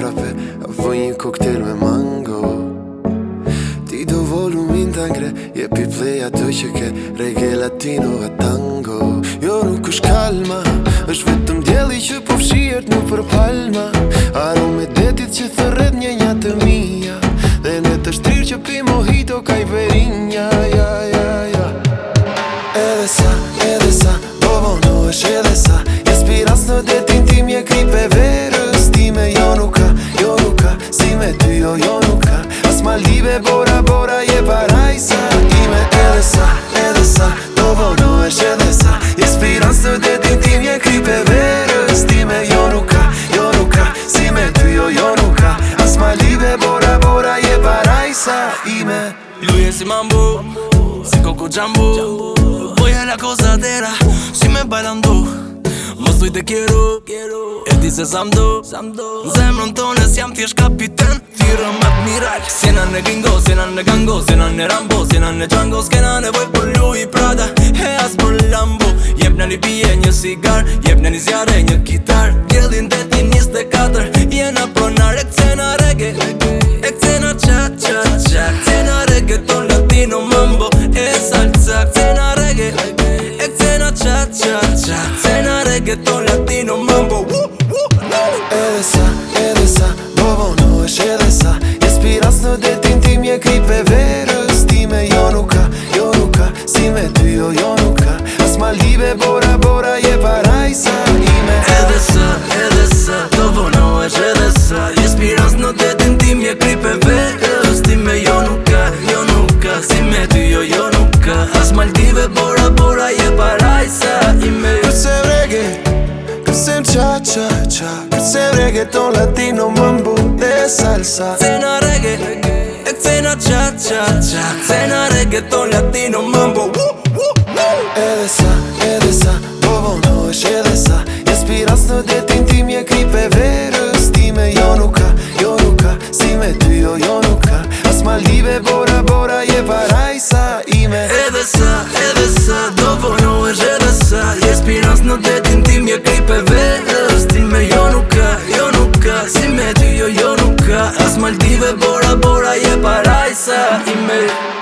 frape Voj një koktel me mango Ti do volumin min të ngre pi pleja të që ke Rege latino a tango Jo nuk është kalma është vetëm djeli që po fshirt nuk për palma me detit që thërret një një të mi Maldive Bora Bora je parajsa Ime edhe sa, edhe sa Do vonohesh edhe sa Ispiran së dhe din tim je krype verës Ti me jo nuk jo Si me ty jo jo nuk ka As Bora Bora je parajsa Ime Luje si mambu Si koko jambu Boja la cosa dera Si me bailando Si Më suj e kjeru E ti se sam do Zemrën tonë si jam thjesht kapitan Thyrë mat miral Sena në gingo, sena në gango Sena në rambo, sena në django Skena nevoj për lu i prada E as për lambo Jep në një pije një sigar Jep në një zjare një kitar Gjellin të ti njës të katër Jena pronar e kcena reggae E kcena qa qa qa Kcena reggae to latino mambo E salca kcena reggae reggaeton latino mambo uh, uh, no. Edhe sa, edhe sa, bo vonosh edhe sa Inspiras në detin ti mje krip e verës Ti me jo nuk ka, jo nuk me jo nuk ka As Maldive bora bora je parajsa ime Edhe sa, edhe sa, bo vonosh edhe sa Inspiras në detin ti mje krip e verës Ti me jo nuk ka, jo nuk ka, si me ty jo jo nuk ka As Maldive bora bora je parajsa ime Përse cha cha cha Këse reggaeton latino më mbu dhe salsa Këse reggae E këse në cha cha cha Këse në reggaeton latino më mbu Edhe sa, edhe sa Po vonohesh edhe sa Inspiras në detin tim je kripe verës time Jo nuk ka, jo nuk ka Si me ty jo, jo nuk ka As Maldive, Bora, Bora Je parajsa ime Edhe sa, edhe sa as Maldive, bora bora je parajsa i